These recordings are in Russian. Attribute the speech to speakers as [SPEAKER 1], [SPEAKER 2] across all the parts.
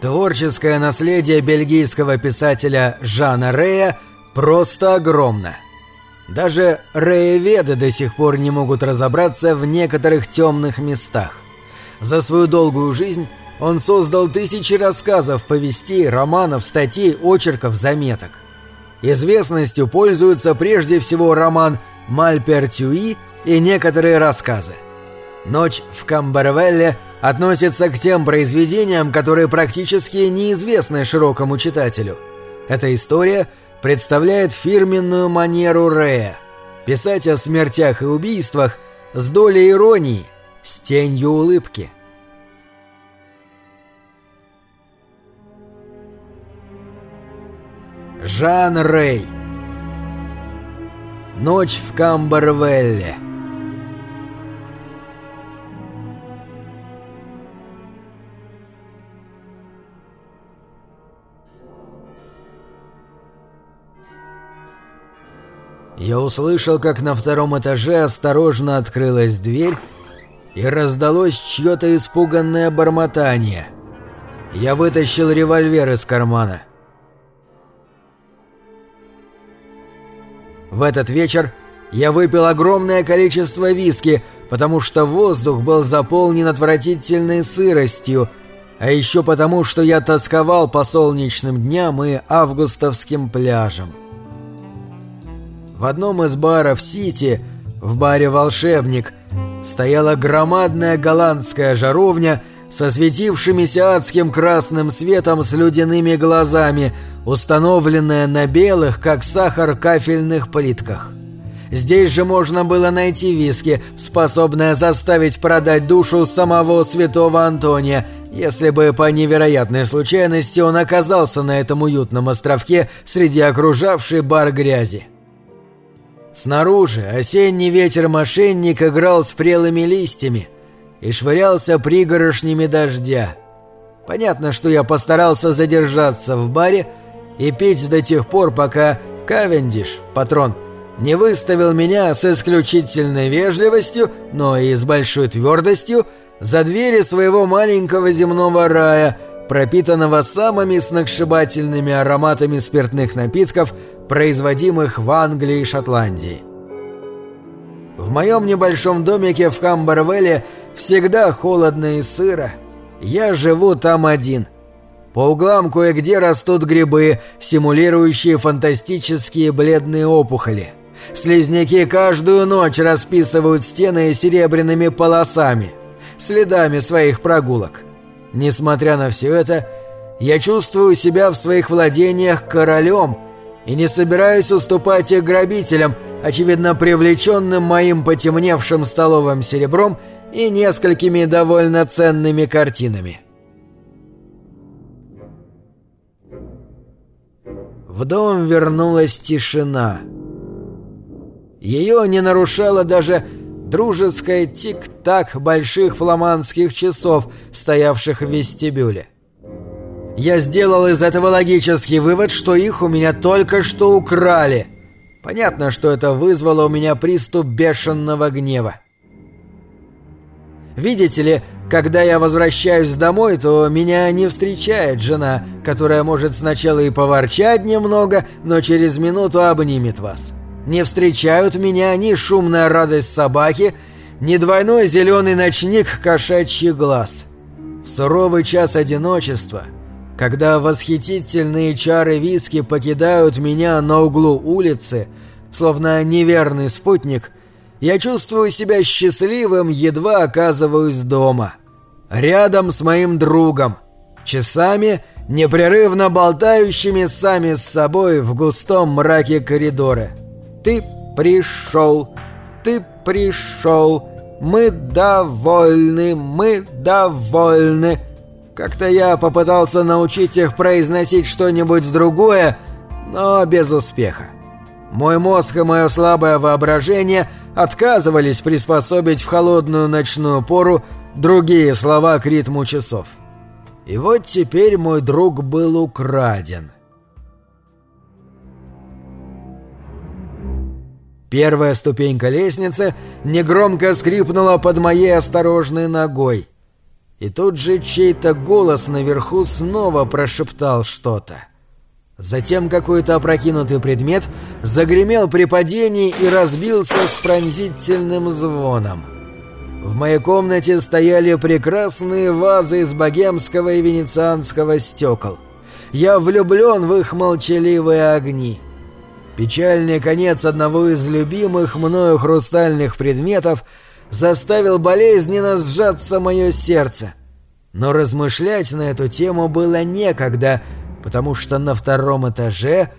[SPEAKER 1] Творческое наследие бельгийского писателя Жана Рея просто огромно. Даже Рееведы до сих пор не могут разобраться в некоторых темных местах. За свою долгую жизнь он создал тысячи рассказов, повестей, романов, статей, очерков, заметок. Известностью пользуются прежде всего роман «Мальпертюи» и некоторые рассказы. «Ночь в Камбервелле» относится к тем произведениям, которые практически неизвестны широкому читателю. Эта история представляет фирменную манеру Рея – писать о смертях и убийствах с долей иронии, с тенью улыбки. Жан Рей Ночь в Камбервелле Я услышал, как на втором этаже осторожно открылась дверь, и раздалось чье-то испуганное бормотание. Я вытащил револьвер из кармана. В этот вечер я выпил огромное количество виски, потому что воздух был заполнен отвратительной сыростью, а еще потому, что я тосковал по солнечным дням и августовским пляжам. В одном из баров Сити, в баре «Волшебник», стояла громадная голландская жаровня со светившимися адским красным светом с ледяными глазами, установленная на белых, как сахар, кафельных плитках. Здесь же можно было найти виски, способное заставить продать душу самого святого Антония, если бы по невероятной случайности он оказался на этом уютном островке среди окружавшей бар грязи. Снаружи осенний ветер-мошенник играл с прелыми листьями и швырялся пригорошнями дождя. Понятно, что я постарался задержаться в баре и пить до тех пор, пока Кавендиш, патрон, не выставил меня с исключительной вежливостью, но и с большой твердостью, за двери своего маленького земного рая, пропитанного самыми сногсшибательными ароматами спиртных напитков – производимых в Англии и Шотландии. В моем небольшом домике в Хамбервелле всегда холодно и сыро. Я живу там один. По углам кое-где растут грибы, симулирующие фантастические бледные опухоли. Слизняки каждую ночь расписывают стены серебряными полосами, следами своих прогулок. Несмотря на все это, я чувствую себя в своих владениях королем – и не собираюсь уступать их грабителям, очевидно привлеченным моим потемневшим столовым серебром и несколькими довольно ценными картинами. В дом вернулась тишина. Ее не нарушала даже дружеская тик-так больших фламандских часов, стоявших в вестибюле. Я сделал из этого логический вывод, что их у меня только что украли. Понятно, что это вызвало у меня приступ бешеного гнева. Видите ли, когда я возвращаюсь домой, то меня не встречает жена, которая может сначала и поворчать немного, но через минуту обнимет вас. Не встречают меня ни шумная радость собаки, ни двойной зеленый ночник кошачий глаз. В суровый час одиночества — когда восхитительные чары виски покидают меня на углу улицы, словно неверный спутник, я чувствую себя счастливым, едва оказываюсь дома. Рядом с моим другом, часами непрерывно болтающими сами с собой в густом мраке коридора. «Ты пришел, ты пришел, мы довольны, мы довольны». Как-то я попытался научить их произносить что-нибудь другое, но без успеха. Мой мозг и мое слабое воображение отказывались приспособить в холодную ночную пору другие слова к ритму часов. И вот теперь мой друг был украден. Первая ступенька лестницы негромко скрипнула под моей осторожной ногой. И тут же чей-то голос наверху снова прошептал что-то. Затем какой-то опрокинутый предмет загремел при падении и разбился с пронзительным звоном. В моей комнате стояли прекрасные вазы из богемского и венецианского стекол. Я влюблен в их молчаливые огни. Печальный конец одного из любимых мною хрустальных предметов заставил болезненно сжаться мое сердце. Но размышлять на эту тему было некогда — потому что на втором этаже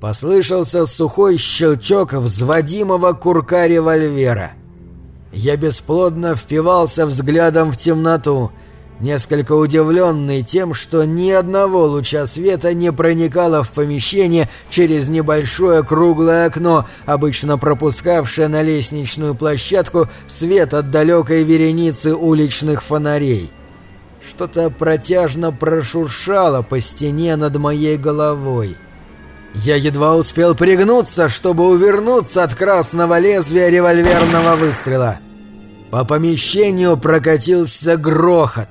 [SPEAKER 1] послышался сухой щелчок взводимого курка револьвера. Я бесплодно впивался взглядом в темноту, несколько удивленный тем, что ни одного луча света не проникало в помещение через небольшое круглое окно, обычно пропускавшее на лестничную площадку свет от далекой вереницы уличных фонарей. Что-то протяжно прошуршало по стене над моей головой. Я едва успел пригнуться, чтобы увернуться от красного лезвия револьверного выстрела. По помещению прокатился грохот.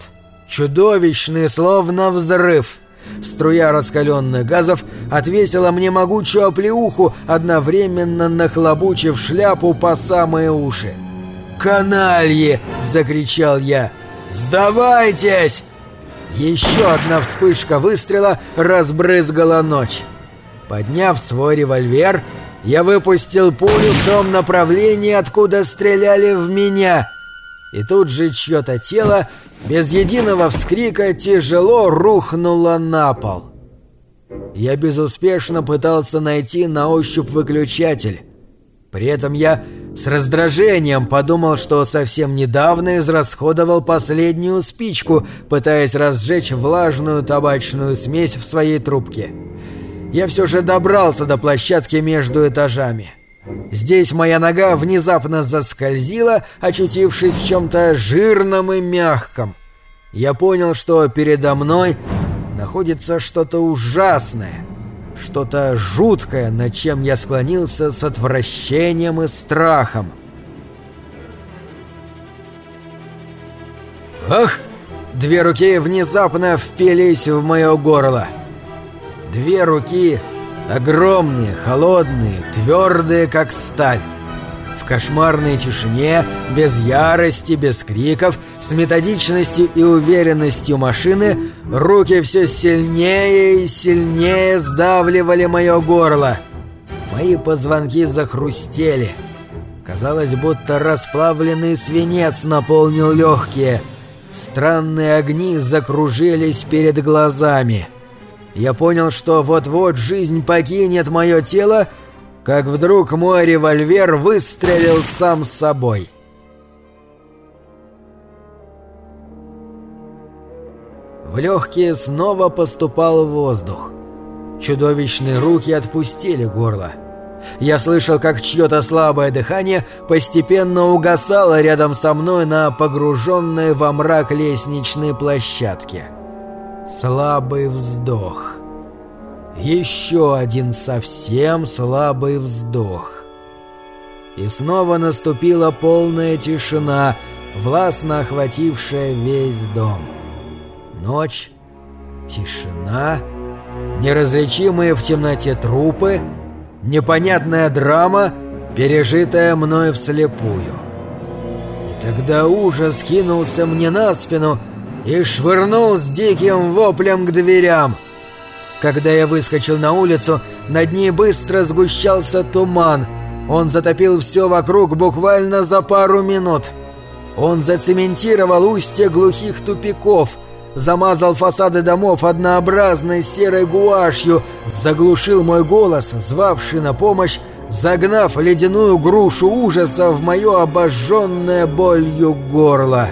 [SPEAKER 1] Чудовищный, словно взрыв. Струя раскаленных газов отвесила мне могучую оплеуху, одновременно нахлобучив шляпу по самые уши. «Канальи!» — закричал я. «Сдавайтесь!» Еще одна вспышка выстрела разбрызгала ночь. Подняв свой револьвер, я выпустил пулю в том направлении, откуда стреляли в меня. И тут же чье-то тело без единого вскрика тяжело рухнуло на пол. Я безуспешно пытался найти на ощупь выключатель. При этом я с раздражением подумал, что совсем недавно израсходовал последнюю спичку, пытаясь разжечь влажную табачную смесь в своей трубке. Я все же добрался до площадки между этажами. Здесь моя нога внезапно заскользила, очутившись в чем-то жирном и мягком. Я понял, что передо мной находится что-то ужасное — что-то жуткое, над чем я склонился с отвращением и страхом. Ах! Две руки внезапно впились в мое горло. Две руки огромные, холодные, твердые, как сталь кошмарной тишине, без ярости, без криков, с методичностью и уверенностью машины, руки все сильнее и сильнее сдавливали мое горло. Мои позвонки захрустели. Казалось, будто расплавленный свинец наполнил легкие. Странные огни закружились перед глазами. Я понял, что вот-вот жизнь покинет мое тело, как вдруг мой револьвер выстрелил сам собой. В легкие снова поступал воздух. Чудовищные руки отпустили горло. Я слышал, как чье-то слабое дыхание постепенно угасало рядом со мной на погруженной во мрак лестничной площадке. Слабый вздох. Еще один совсем слабый вздох. И снова наступила полная тишина, властно охватившая весь дом. Ночь, тишина, неразличимые в темноте трупы, непонятная драма, пережитая мной вслепую. И тогда ужас кинулся мне на спину и швырнул с диким воплем к дверям — когда я выскочил на улицу, над ней быстро сгущался туман. Он затопил все вокруг буквально за пару минут. Он зацементировал устье глухих тупиков, замазал фасады домов однообразной серой гуашью, заглушил мой голос, звавший на помощь, загнав ледяную грушу ужаса в мое обожженное болью горло.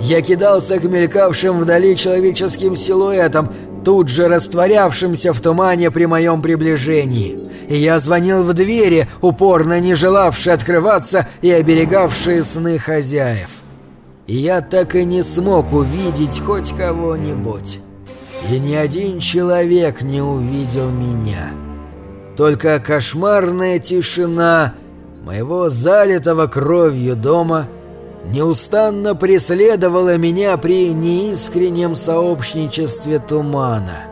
[SPEAKER 1] Я кидался к мелькавшим вдали человеческим силуэтам, тут же растворявшимся в тумане при моем приближении. И я звонил в двери, упорно не желавшие открываться и оберегавшие сны хозяев. И я так и не смог увидеть хоть кого-нибудь. И ни один человек не увидел меня. Только кошмарная тишина моего залитого кровью дома неустанно преследовала меня при неискреннем сообщничестве тумана.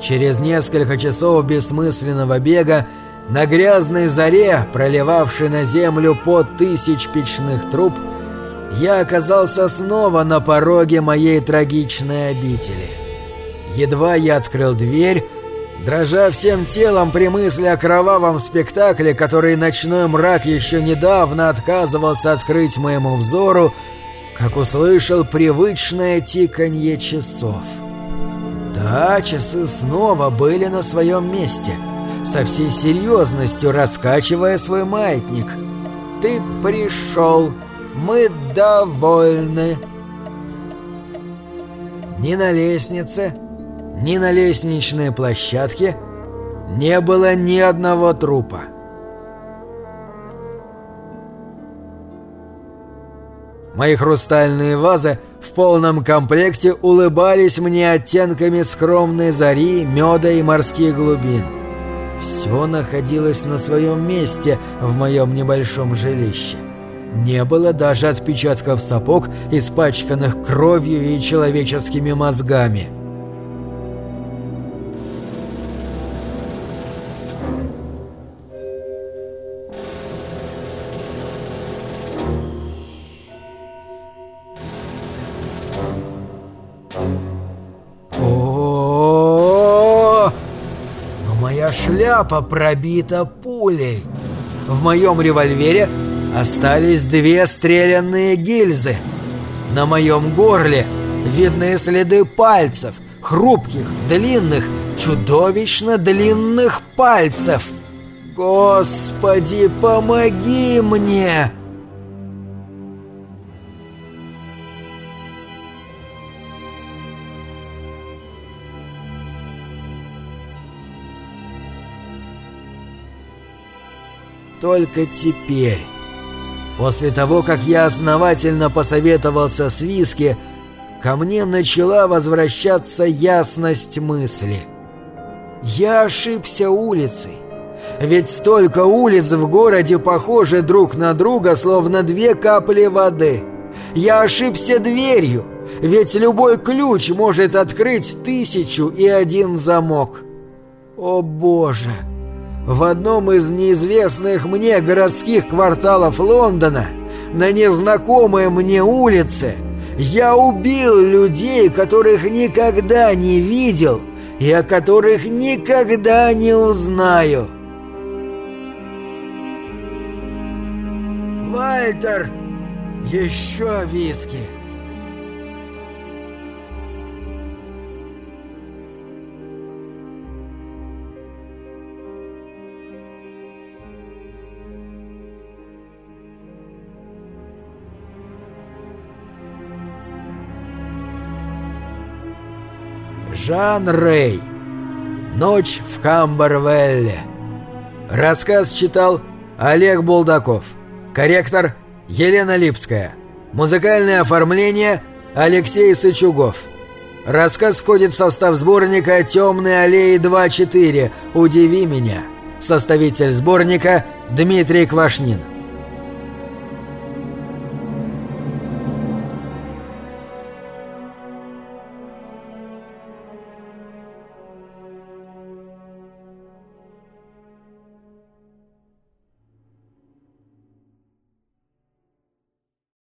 [SPEAKER 1] Через несколько часов бессмысленного бега на грязной заре, проливавшей на землю по тысяч печных труб, я оказался снова на пороге моей трагичной обители. Едва я открыл дверь, дрожа всем телом при мысли о кровавом спектакле, который ночной мрак еще недавно отказывался открыть моему взору, как услышал привычное тиканье часов. Да, часы снова были на своем месте, со всей серьезностью раскачивая свой маятник. «Ты пришел, мы довольны». Ни на лестнице, ни на лестничной площадке не было ни одного трупа. Мои хрустальные вазы в полном комплекте улыбались мне оттенками скромной зари, меда и морских глубин. Все находилось на своем месте в моем небольшом жилище. Не было даже отпечатков сапог, испачканных кровью и человеческими мозгами. Шляпа пробита пулей. В моем револьвере остались две стрелянные гильзы. На моем горле видны следы пальцев, хрупких, длинных, чудовищно длинных пальцев. Господи, помоги мне! Только теперь, после того, как я основательно посоветовался с Виски, ко мне начала возвращаться ясность мысли. Я ошибся улицей. Ведь столько улиц в городе похожи друг на друга, словно две капли воды. Я ошибся дверью, ведь любой ключ может открыть тысячу и один замок. О боже! В одном из неизвестных мне городских кварталов Лондона, на незнакомой мне улице, я убил людей, которых никогда не видел и о которых никогда не узнаю. Вальтер, еще виски. Жан Рэй. Ночь в Камбервелле. Рассказ читал Олег Булдаков. Корректор Елена Липская. Музыкальное оформление Алексей Сычугов. Рассказ входит в состав сборника «Темные аллеи 2.4. Удиви меня». Составитель сборника Дмитрий Квашнин.